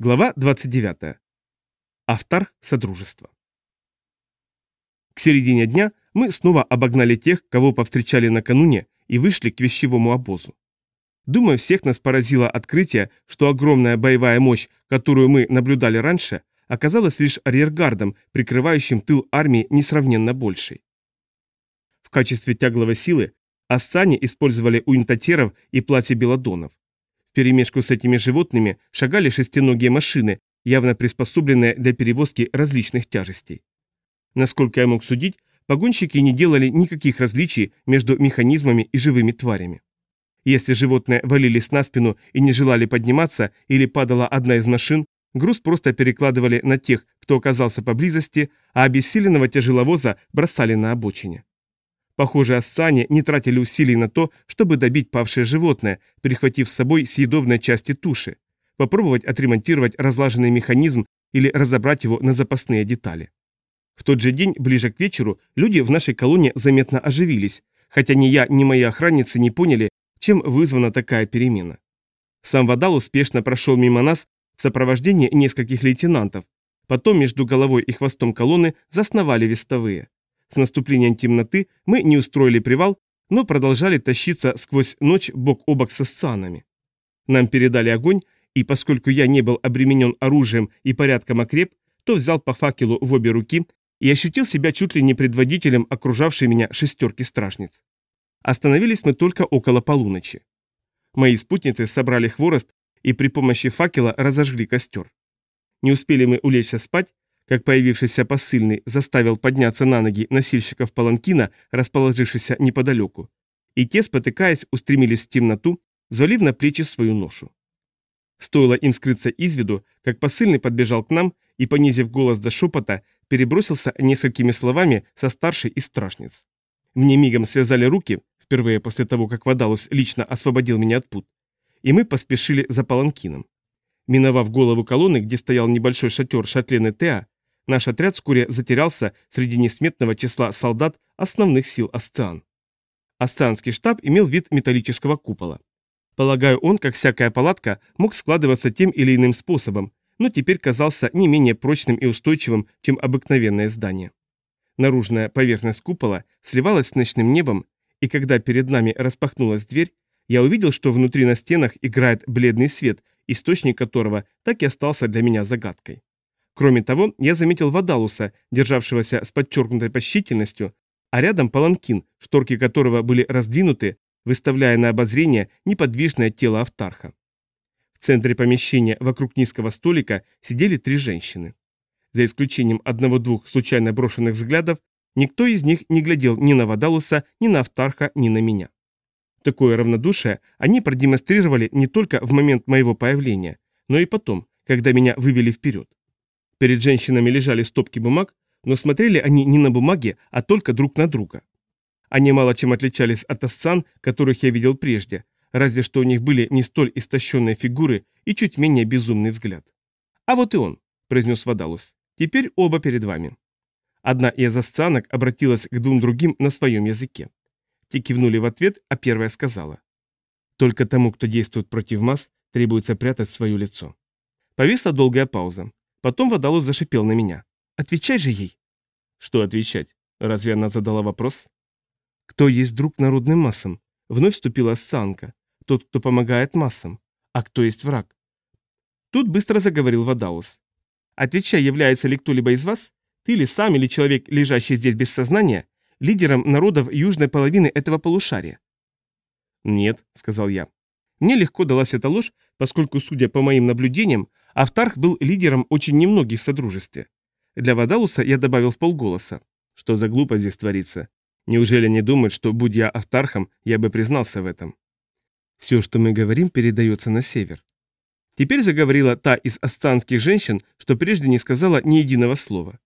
Глава 29. Автарх Содружества. К середине дня мы снова обогнали тех, кого повстречали накануне, и вышли к вещевому обозу. Думаю, всех нас поразило открытие, что огромная боевая мощь, которую мы наблюдали раньше, оказалась лишь арьергардом, прикрывающим тыл армии несравненно большей. В качестве тягловой силы ассане использовали уинтатеров и платьебеладонов перемешку с этими животными шагали шестиногие машины, явно приспособленные для перевозки различных тяжестей. Насколько я мог судить, погонщики не делали никаких различий между механизмами и живыми тварями. Если животные валились на спину и не желали подниматься или падала одна из машин, груз просто перекладывали на тех, кто оказался поблизости, а обессиленного тяжеловоза бросали на обочине. Похоже, ассане не тратили усилий на то, чтобы добить павшее животное, перехватив с собой съедобные части туши, попробовать отремонтировать разлаженный механизм или разобрать его на запасные детали. В тот же день, ближе к вечеру, люди в нашей колонии заметно оживились, хотя ни я, ни мои охранницы не поняли, чем вызвана такая перемена. Сам Вадал успешно прошел мимо нас в сопровождении нескольких лейтенантов, потом между головой и хвостом колонны засновали вестовые. С наступлением темноты мы не устроили привал, но продолжали тащиться сквозь ночь бок о бок со сцанами. Нам передали огонь, и поскольку я не был обременен оружием и порядком окреп, то взял по факелу в обе руки и ощутил себя чуть ли не предводителем окружавшей меня шестерки стражниц. Остановились мы только около полуночи. Мои спутницы собрали хворост и при помощи факела разожгли костер. Не успели мы улечься спать, как появившийся посыльный заставил подняться на ноги носильщиков паланкина, расположившихся неподалеку. И те, спотыкаясь, устремились в темноту, взвалив на плечи свою ношу. Стоило им скрыться из виду, как посыльный подбежал к нам и, понизив голос до шепота, перебросился несколькими словами со старшей из страшниц. Мне мигом связали руки, впервые после того, как Вадалус лично освободил меня от пут, и мы поспешили за паланкином. Миновав голову колонны, где стоял небольшой шатер Шатлены Теа, Наш отряд вскоре затерялся среди несметного числа солдат основных сил Асциан. Асцианский штаб имел вид металлического купола. Полагаю, он, как всякая палатка, мог складываться тем или иным способом, но теперь казался не менее прочным и устойчивым, чем обыкновенное здание. Наружная поверхность купола сливалась с ночным небом, и когда перед нами распахнулась дверь, я увидел, что внутри на стенах играет бледный свет, источник которого так и остался для меня загадкой. Кроме того, я заметил Вадалуса, державшегося с подчеркнутой почтительностью, а рядом паланкин, шторки которого были раздвинуты, выставляя на обозрение неподвижное тело Автарха. В центре помещения вокруг низкого столика сидели три женщины. За исключением одного-двух случайно брошенных взглядов, никто из них не глядел ни на Вадалуса, ни на Автарха, ни на меня. Такое равнодушие они продемонстрировали не только в момент моего появления, но и потом, когда меня вывели вперед. Перед женщинами лежали стопки бумаг, но смотрели они не на бумаги, а только друг на друга. Они мало чем отличались от асцан, которых я видел прежде, разве что у них были не столь истощенные фигуры и чуть менее безумный взгляд. «А вот и он», — произнес Вадалус. «Теперь оба перед вами». Одна из асцанок обратилась к двум другим на своем языке. Те кивнули в ответ, а первая сказала. «Только тому, кто действует против масс, требуется прятать свое лицо». Повисла долгая пауза. Потом Водолаз зашипел на меня. «Отвечай же ей!» «Что отвечать? Разве она задала вопрос?» «Кто есть друг народным массам?» Вновь вступила Санка. «Тот, кто помогает массам. А кто есть враг?» Тут быстро заговорил Вадаус. «Отвечай, является ли кто-либо из вас, ты или сам, или человек, лежащий здесь без сознания, лидером народов южной половины этого полушария?» «Нет», — сказал я. Мне легко далась эта ложь, поскольку, судя по моим наблюдениям, Автарх был лидером очень немногих в Содружестве. Для Вадалуса я добавил в полголоса. Что за глупость здесь творится? Неужели не думают, что, будь я Автархом, я бы признался в этом? Все, что мы говорим, передается на север. Теперь заговорила та из асцанских женщин, что прежде не сказала ни единого слова.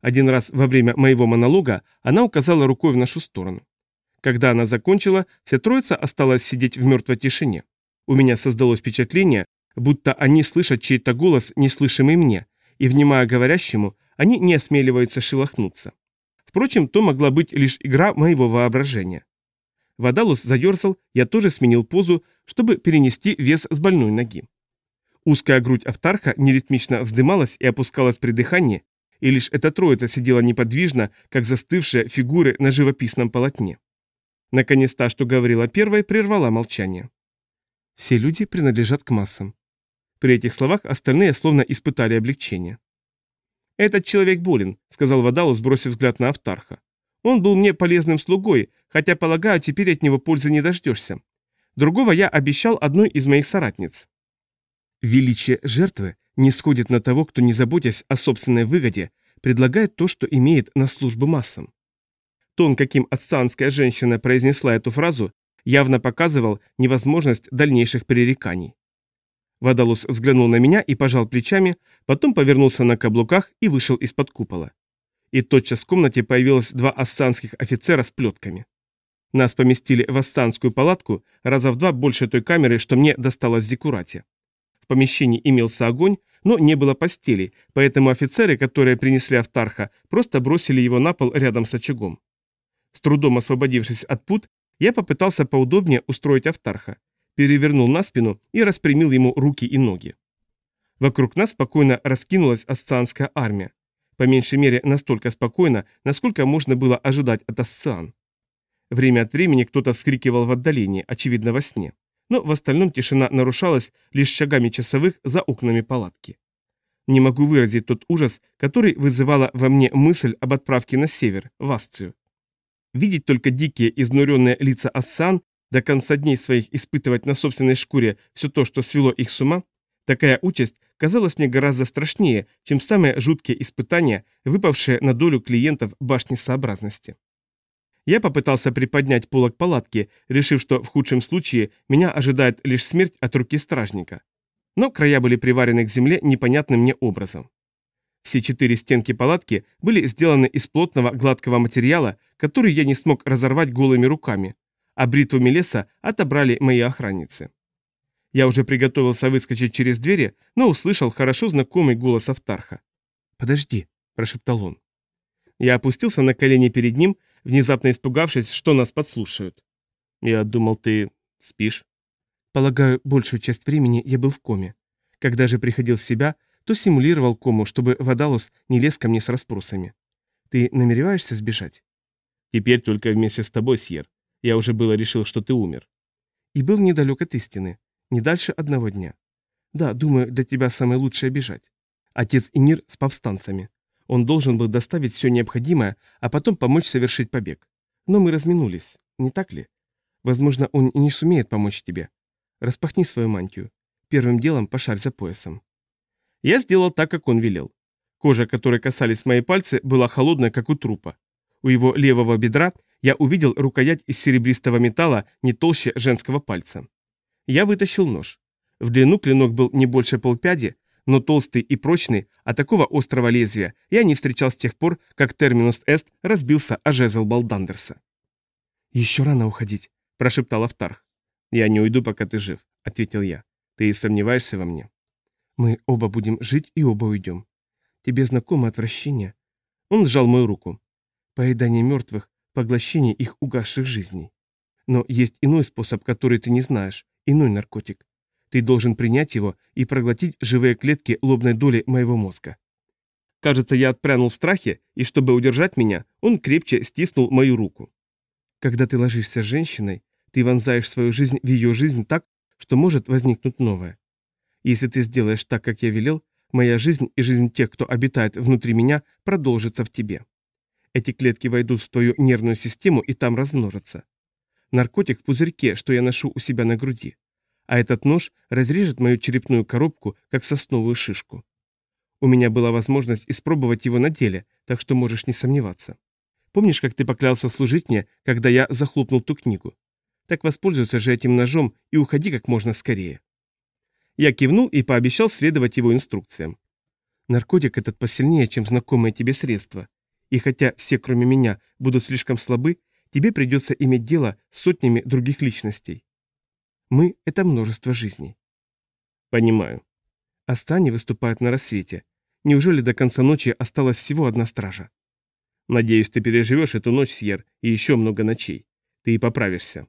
Один раз во время моего монолога она указала рукой в нашу сторону. Когда она закончила, вся троица осталась сидеть в мертвой тишине. У меня создалось впечатление, будто они слышат чей-то голос, неслышимый мне, и, внимая говорящему, они не осмеливаются шелохнуться. Впрочем, то могла быть лишь игра моего воображения. Водалус заерзал, я тоже сменил позу, чтобы перенести вес с больной ноги. Узкая грудь Автарха неритмично вздымалась и опускалась при дыхании, и лишь эта троица сидела неподвижно, как застывшие фигуры на живописном полотне. Наконец та, что говорила первой, прервала молчание. Все люди принадлежат к массам. При этих словах остальные словно испытали облегчение. «Этот человек болен», — сказал Вадалу, сбросив взгляд на Автарха. «Он был мне полезным слугой, хотя, полагаю, теперь от него пользы не дождешься. Другого я обещал одной из моих соратниц». Величие жертвы не сходит на того, кто, не заботясь о собственной выгоде, предлагает то, что имеет на службу массам. Тон, каким ацанская женщина произнесла эту фразу, явно показывал невозможность дальнейших пререканий. Водолус взглянул на меня и пожал плечами, потом повернулся на каблуках и вышел из-под купола. И тотчас в комнате появилось два ассанских офицера с плетками. Нас поместили в ассанскую палатку, раза в два больше той камеры, что мне досталось в Зикурате. В помещении имелся огонь, но не было постели, поэтому офицеры, которые принесли Автарха, просто бросили его на пол рядом с очагом. С трудом освободившись от пут, я попытался поудобнее устроить Автарха, перевернул на спину и распрямил ему руки и ноги. Вокруг нас спокойно раскинулась асцианская армия. По меньшей мере настолько спокойно, насколько можно было ожидать от асциан. Время от времени кто-то вскрикивал в отдалении, очевидно во сне но в остальном тишина нарушалась лишь шагами часовых за окнами палатки. Не могу выразить тот ужас, который вызывала во мне мысль об отправке на север, в Асцию. Видеть только дикие, изнуренные лица Ассан, до конца дней своих испытывать на собственной шкуре все то, что свело их с ума, такая участь казалась мне гораздо страшнее, чем самые жуткие испытания, выпавшие на долю клиентов башни сообразности. Я попытался приподнять полок палатки, решив, что в худшем случае меня ожидает лишь смерть от руки стражника. Но края были приварены к земле непонятным мне образом. Все четыре стенки палатки были сделаны из плотного гладкого материала, который я не смог разорвать голыми руками, а бритвами леса отобрали мои охранницы. Я уже приготовился выскочить через двери, но услышал хорошо знакомый голос Автарха. «Подожди», – прошептал он. Я опустился на колени перед ним внезапно испугавшись, что нас подслушают. «Я думал, ты спишь?» «Полагаю, большую часть времени я был в коме. Когда же приходил в себя, то симулировал кому, чтобы Водалус не лез ко мне с расспросами. Ты намереваешься сбежать?» «Теперь только вместе с тобой, Сьер. Я уже было решил, что ты умер». И был недалек от истины, не дальше одного дня. Да, думаю, для тебя самое лучшее бежать. Отец Инир с повстанцами. Он должен был доставить все необходимое, а потом помочь совершить побег. Но мы разминулись, не так ли? Возможно, он и не сумеет помочь тебе. Распахни свою мантию. Первым делом пошарь за поясом. Я сделал так, как он велел. Кожа, которой касались мои пальцы, была холодная, как у трупа. У его левого бедра я увидел рукоять из серебристого металла не толще женского пальца. Я вытащил нож. В длину клинок был не больше полпяди, но толстый и прочный, а такого острого лезвия я не встречал с тех пор, как терминус эст разбился о жезл Балдандерса. «Еще рано уходить», – прошептал Автарх. «Я не уйду, пока ты жив», – ответил я. «Ты и сомневаешься во мне?» «Мы оба будем жить и оба уйдем. Тебе знакомо отвращение?» Он сжал мою руку. «Поедание мертвых, поглощение их угасших жизней. Но есть иной способ, который ты не знаешь, иной наркотик. Ты должен принять его и проглотить живые клетки лобной доли моего мозга. Кажется, я отпрянул в страхе, и чтобы удержать меня, он крепче стиснул мою руку. Когда ты ложишься с женщиной, ты вонзаешь свою жизнь в ее жизнь так, что может возникнуть новое. Если ты сделаешь так, как я велел, моя жизнь и жизнь тех, кто обитает внутри меня, продолжится в тебе. Эти клетки войдут в твою нервную систему и там размножатся. Наркотик в пузырьке, что я ношу у себя на груди а этот нож разрежет мою черепную коробку, как сосновую шишку. У меня была возможность испробовать его на деле, так что можешь не сомневаться. Помнишь, как ты поклялся служить мне, когда я захлопнул ту книгу? Так воспользуйся же этим ножом и уходи как можно скорее. Я кивнул и пообещал следовать его инструкциям. Наркотик этот посильнее, чем знакомые тебе средства. И хотя все, кроме меня, будут слишком слабы, тебе придется иметь дело с сотнями других личностей. Мы — это множество жизней. Понимаю. Астани выступают на рассвете. Неужели до конца ночи осталась всего одна стража? Надеюсь, ты переживешь эту ночь, Сьер, и еще много ночей. Ты и поправишься.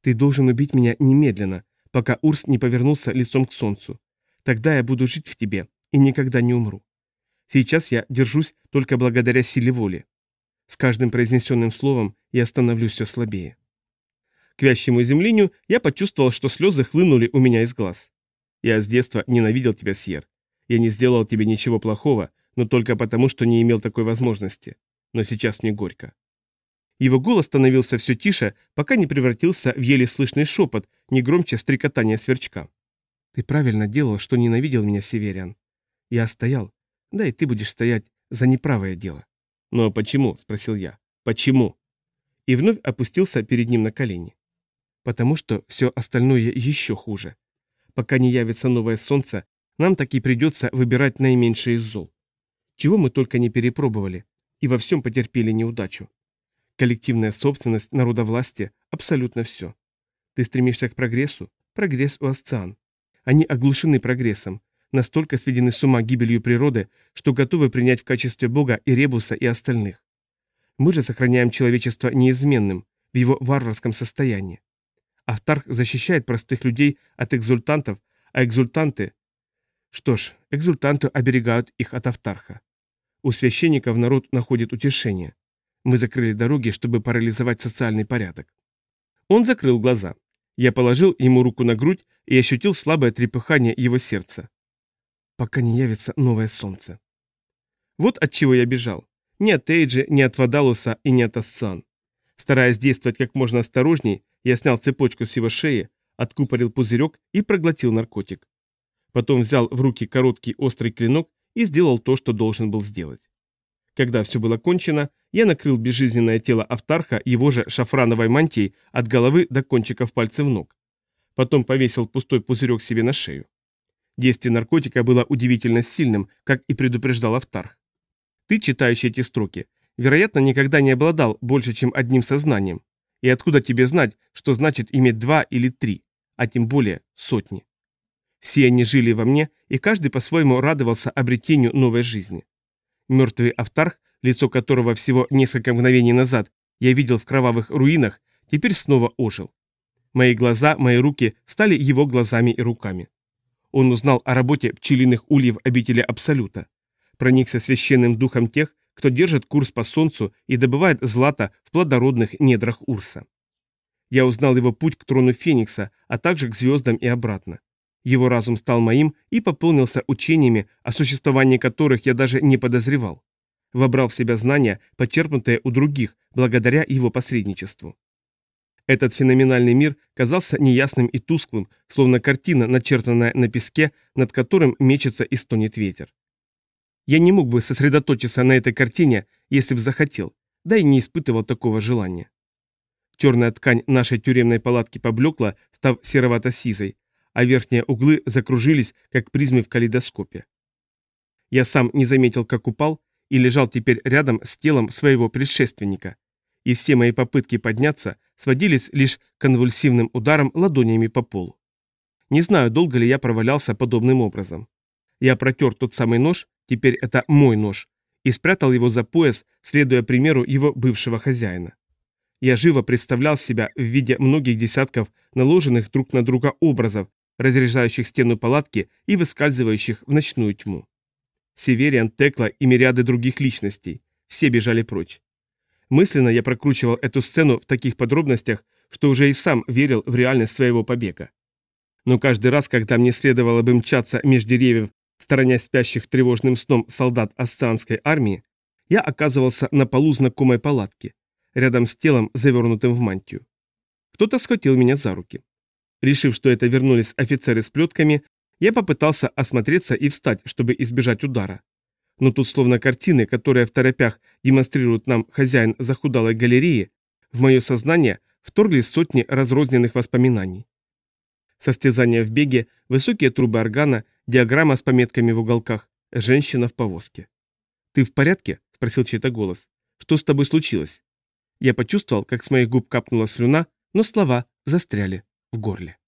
Ты должен убить меня немедленно, пока Урс не повернулся лицом к солнцу. Тогда я буду жить в тебе и никогда не умру. Сейчас я держусь только благодаря силе воли. С каждым произнесенным словом я становлюсь все слабее. К вящему изумлению я почувствовал, что слезы хлынули у меня из глаз. Я с детства ненавидел тебя, Сьер. Я не сделал тебе ничего плохого, но только потому, что не имел такой возможности. Но сейчас мне горько. Его голос становился все тише, пока не превратился в еле слышный шепот, не громче стрекотания сверчка. «Ты правильно делал, что ненавидел меня, Севериан. Я стоял, да и ты будешь стоять за неправое дело». «Но почему?» – спросил я. «Почему?» И вновь опустился перед ним на колени. «Потому что все остальное еще хуже. Пока не явится новое солнце, нам таки придется выбирать наименьшее из зол. Чего мы только не перепробовали, и во всем потерпели неудачу. Коллективная собственность, народовластие – абсолютно все. Ты стремишься к прогрессу? Прогресс у асциан. Они оглушены прогрессом, настолько сведены с ума гибелью природы, что готовы принять в качестве Бога и Ребуса, и остальных. Мы же сохраняем человечество неизменным, в его варварском состоянии. Автарх защищает простых людей от экзультантов, а экзультанты... Что ж, экзультанты оберегают их от Автарха. У священников народ находит утешение. Мы закрыли дороги, чтобы парализовать социальный порядок. Он закрыл глаза. Я положил ему руку на грудь и ощутил слабое трепыхание его сердца. Пока не явится новое солнце. Вот от чего я бежал. Ни от Эйджи, ни от Вадалуса и ни от Ассан. Стараясь действовать как можно осторожней, я снял цепочку с его шеи, откупорил пузырек и проглотил наркотик. Потом взял в руки короткий острый клинок и сделал то, что должен был сделать. Когда все было кончено, я накрыл безжизненное тело Автарха его же шафрановой мантией от головы до кончиков пальцев ног. Потом повесил пустой пузырек себе на шею. Действие наркотика было удивительно сильным, как и предупреждал Автарх. Ты, читающий эти строки, вероятно, никогда не обладал больше, чем одним сознанием. И откуда тебе знать, что значит иметь два или три, а тем более сотни? Все они жили во мне, и каждый по-своему радовался обретению новой жизни. Мертвый Автарх, лицо которого всего несколько мгновений назад я видел в кровавых руинах, теперь снова ожил. Мои глаза, мои руки стали его глазами и руками. Он узнал о работе пчелиных ульев обители Абсолюта, проникся священным духом тех, кто держит курс по солнцу и добывает злато в плодородных недрах Урса. Я узнал его путь к трону Феникса, а также к звездам и обратно. Его разум стал моим и пополнился учениями, о существовании которых я даже не подозревал. Вобрал в себя знания, почерпнутые у других, благодаря его посредничеству. Этот феноменальный мир казался неясным и тусклым, словно картина, начертанная на песке, над которым мечется и стонет ветер. Я не мог бы сосредоточиться на этой картине, если бы захотел, да и не испытывал такого желания. Черная ткань нашей тюремной палатки поблекла, став серовато-сизой, а верхние углы закружились, как призмы в калейдоскопе. Я сам не заметил, как упал, и лежал теперь рядом с телом своего предшественника, и все мои попытки подняться сводились лишь конвульсивным ударом ладонями по полу. Не знаю, долго ли я провалялся подобным образом. Я протер тот самый нож, теперь это мой нож, и спрятал его за пояс, следуя примеру его бывшего хозяина. Я живо представлял себя в виде многих десятков наложенных друг на друга образов, разряжающих стену палатки и выскальзывающих в ночную тьму. Севериан, Текла и мириады других личностей. Все бежали прочь. Мысленно я прокручивал эту сцену в таких подробностях, что уже и сам верил в реальность своего побега. Но каждый раз, когда мне следовало бы мчаться меж деревьев, сторонясь спящих тревожным сном солдат асцианской армии, я оказывался на полу знакомой палатки, рядом с телом, завернутым в мантию. Кто-то схватил меня за руки. Решив, что это вернулись офицеры с плетками, я попытался осмотреться и встать, чтобы избежать удара. Но тут словно картины, которые в торопях демонстрируют нам хозяин захудалой галереи, в мое сознание вторглись сотни разрозненных воспоминаний. Состязание в беге, высокие трубы органа, диаграмма с пометками в уголках, женщина в повозке. «Ты в порядке?» – спросил чей-то голос. «Что с тобой случилось?» Я почувствовал, как с моих губ капнула слюна, но слова застряли в горле.